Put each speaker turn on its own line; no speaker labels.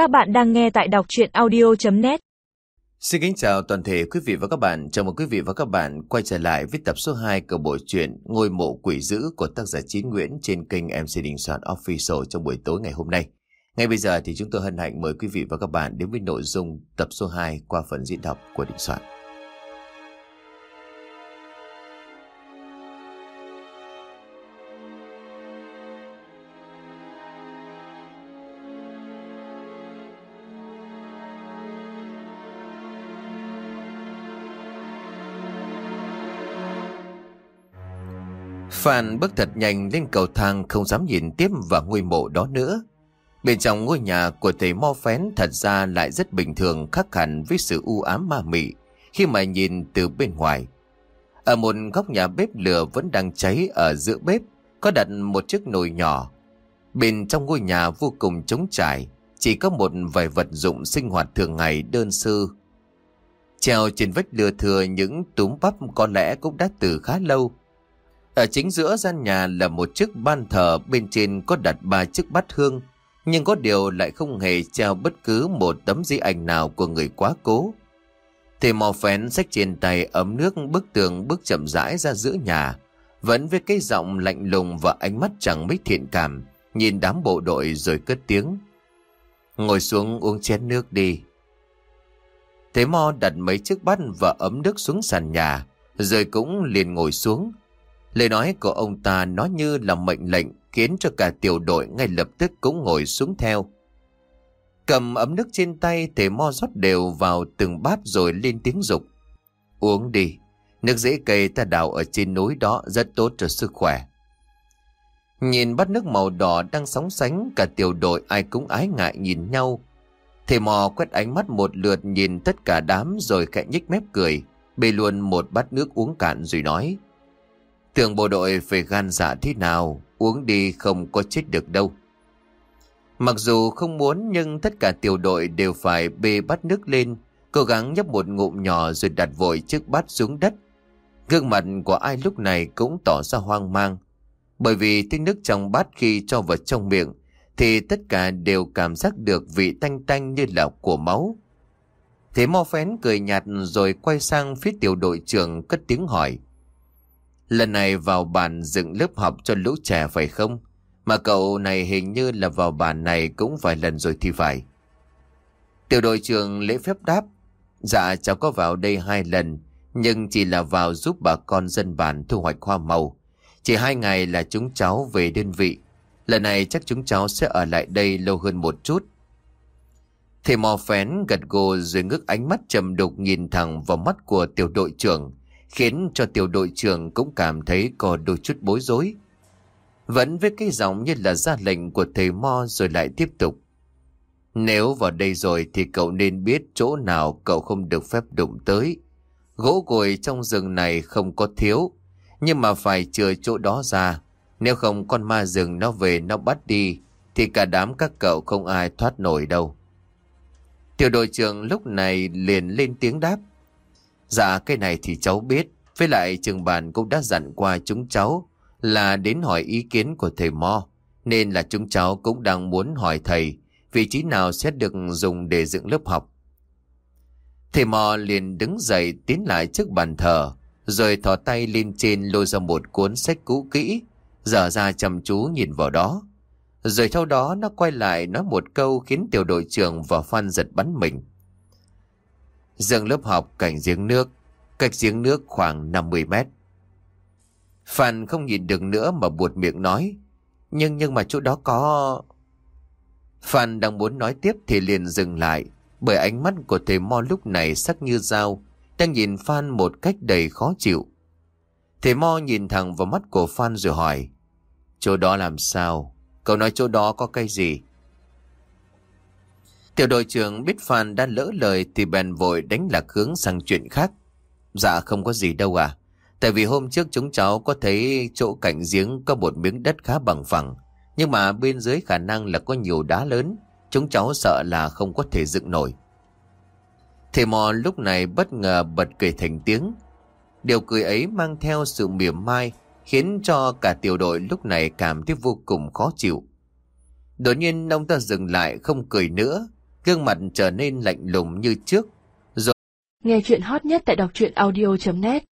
Các bạn đang nghe tại đọc chuyện audio.net
Xin kính chào toàn thể quý vị và các bạn. Chào mừng quý vị và các bạn quay trở lại với tập số 2 của bộ truyện Ngôi mộ quỷ dữ của tác giả Chín Nguyễn trên kênh MC Đình Soạn Official trong buổi tối ngày hôm nay. Ngay bây giờ thì chúng tôi hân hạnh mời quý vị và các bạn đến với nội dung tập số 2 qua phần diễn đọc của Đình Soạn. Phan bước thật nhanh lên cầu thang không dám nhìn tiếp vào ngôi mộ đó nữa. Bên trong ngôi nhà của thầy Mo Phén thật ra lại rất bình thường, khác hẳn với sự u ám ma mị, khi mà nhìn từ bên ngoài. Ở một góc nhà bếp lửa vẫn đang cháy ở giữa bếp, có đặt một chiếc nồi nhỏ. Bên trong ngôi nhà vô cùng trống trải, chỉ có một vài vật dụng sinh hoạt thường ngày đơn sơ. Treo trên vách lửa thừa những túm bắp có lẽ cũng đã từ khá lâu ở chính giữa gian nhà là một chiếc ban thờ bên trên có đặt ba chiếc bát hương, nhưng có điều lại không hề treo bất cứ một tấm di ảnh nào của người quá cố. Thì mò phén sách trên tay ấm nước bức tường bước chậm rãi ra giữa nhà, vẫn với cái giọng lạnh lùng và ánh mắt chẳng mấy thiện cảm, nhìn đám bộ đội rồi cất tiếng. Ngồi xuống uống chén nước đi. Thế Mo đặt mấy chiếc bát và ấm nước xuống sàn nhà, rồi cũng liền ngồi xuống, Lời nói của ông ta nó như là mệnh lệnh khiến cho cả tiểu đội ngay lập tức cũng ngồi xuống theo. Cầm ấm nước trên tay thể mo rót đều vào từng bát rồi lên tiếng dục. Uống đi, nước dễ cây ta đào ở trên núi đó rất tốt cho sức khỏe. Nhìn bát nước màu đỏ đang sóng sánh cả tiểu đội ai cũng ái ngại nhìn nhau. Thầy mò quét ánh mắt một lượt nhìn tất cả đám rồi khẽ nhích mép cười, bê luôn một bát nước uống cạn rồi nói. Tưởng bộ đội phải gan dạ thế nào, uống đi không có chết được đâu. Mặc dù không muốn nhưng tất cả tiểu đội đều phải bê bát nước lên, cố gắng nhấp một ngụm nhỏ rồi đặt vội chiếc bát xuống đất. Gương mặt của ai lúc này cũng tỏ ra hoang mang. Bởi vì tiếng nước trong bát khi cho vào trong miệng thì tất cả đều cảm giác được vị tanh tanh như là của máu. Thế mò phén cười nhạt rồi quay sang phía tiểu đội trưởng cất tiếng hỏi. Lần này vào bàn dựng lớp học cho lũ trẻ phải không? Mà cậu này hình như là vào bàn này cũng vài lần rồi thì phải. Tiểu đội trưởng lễ phép đáp. Dạ cháu có vào đây hai lần, nhưng chỉ là vào giúp bà con dân bản thu hoạch hoa màu. Chỉ hai ngày là chúng cháu về đơn vị. Lần này chắc chúng cháu sẽ ở lại đây lâu hơn một chút. Thầy mò phén gật gù rồi ngước ánh mắt trầm đục nhìn thẳng vào mắt của tiểu đội trưởng khiến cho tiểu đội trưởng cũng cảm thấy có đôi chút bối rối. Vẫn với cái giọng như là ra lệnh của thầy Mo rồi lại tiếp tục. Nếu vào đây rồi thì cậu nên biết chỗ nào cậu không được phép đụng tới. Gỗ gồi trong rừng này không có thiếu, nhưng mà phải chừa chỗ đó ra. Nếu không con ma rừng nó về nó bắt đi, thì cả đám các cậu không ai thoát nổi đâu. Tiểu đội trưởng lúc này liền lên tiếng đáp. Dạ cái này thì cháu biết. Với lại trường bàn cũng đã dặn qua chúng cháu là đến hỏi ý kiến của thầy Mo. Nên là chúng cháu cũng đang muốn hỏi thầy vị trí nào sẽ được dùng để dựng lớp học. Thầy Mo liền đứng dậy tiến lại trước bàn thờ, rồi thò tay lên trên lôi ra một cuốn sách cũ kỹ, dở ra chăm chú nhìn vào đó. Rồi sau đó nó quay lại nói một câu khiến tiểu đội trưởng và Phan giật bắn mình. Dừng lớp học cạnh giếng nước, cách giếng nước khoảng 50 mét. Phan không nhìn được nữa mà buột miệng nói. Nhưng nhưng mà chỗ đó có... Phan đang muốn nói tiếp thì liền dừng lại, bởi ánh mắt của thầy Mo lúc này sắc như dao, đang nhìn Phan một cách đầy khó chịu. Thầy Mo nhìn thẳng vào mắt của Phan rồi hỏi, chỗ đó làm sao? Cậu nói chỗ đó có cây gì? Tiểu đội trưởng biết Phan đã lỡ lời thì bèn vội đánh lạc hướng sang chuyện khác. Dạ không có gì đâu à. Tại vì hôm trước chúng cháu có thấy chỗ cạnh giếng có một miếng đất khá bằng phẳng. Nhưng mà bên dưới khả năng là có nhiều đá lớn. Chúng cháu sợ là không có thể dựng nổi. Thầy mò lúc này bất ngờ bật cười thành tiếng. Điều cười ấy mang theo sự mỉa mai, khiến cho cả tiểu đội lúc này cảm thấy vô cùng khó chịu. Đột nhiên ông ta dừng lại không cười nữa Gương mặt trở nên lạnh lùng như trước. Rồi...
Nghe chuyện hot nhất tại đọc truyện audio.net